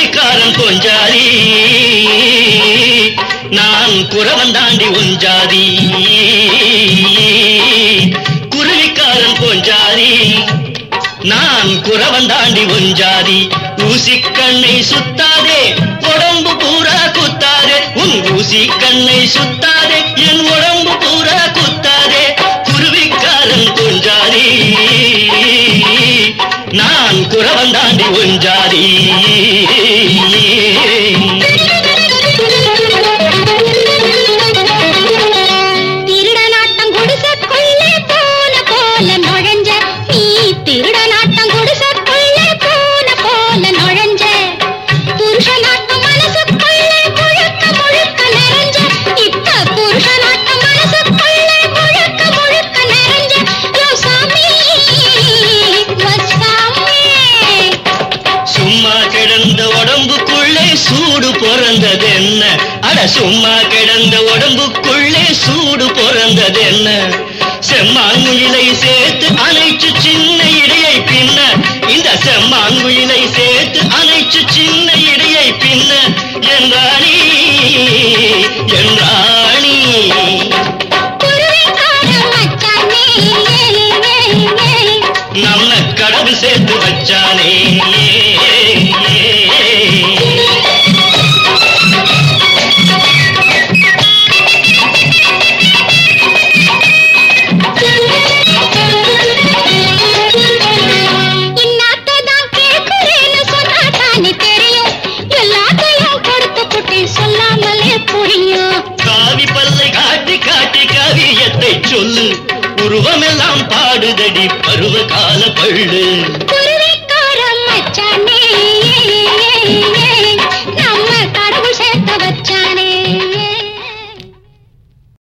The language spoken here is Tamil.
ஜாதிக்காரன் கொஞ்சாதி. நான் குறவன் தாண்டி ஒஞ்சாதி குருவிக்காரன் கொஞ்சாதி. நான் குறவன் தாண்டி ஒஞ்சாதி ஊசிக்கண்ணை சுத்தாதே உடம்பு பூரா குத்தாதே. உன் ஊசிக்கண்ணை சுத்தாதே என் உடம்பு நான் குறவன் சூடு பிறந்தது என்ன அட சும்மா கிடந்த உடம்புக்குள்ளே சூடு பிறந்தது என்ன செம்மாங்குயிலை சேர்த்து அணைச்சு சின்ன இடையை பின்ன. இந்த செம்மாங்குயிலை சேர்த்து அணைச்சு சின்ன இடையை பின்ன. என்றாணி என்றாணி நம்ம கடவுள் சேர்த்து வச்சானே. கவி கவியத்தை சொல்லு. உருவமெல்லாம் பாடுதடி பருவ கால பள்ளு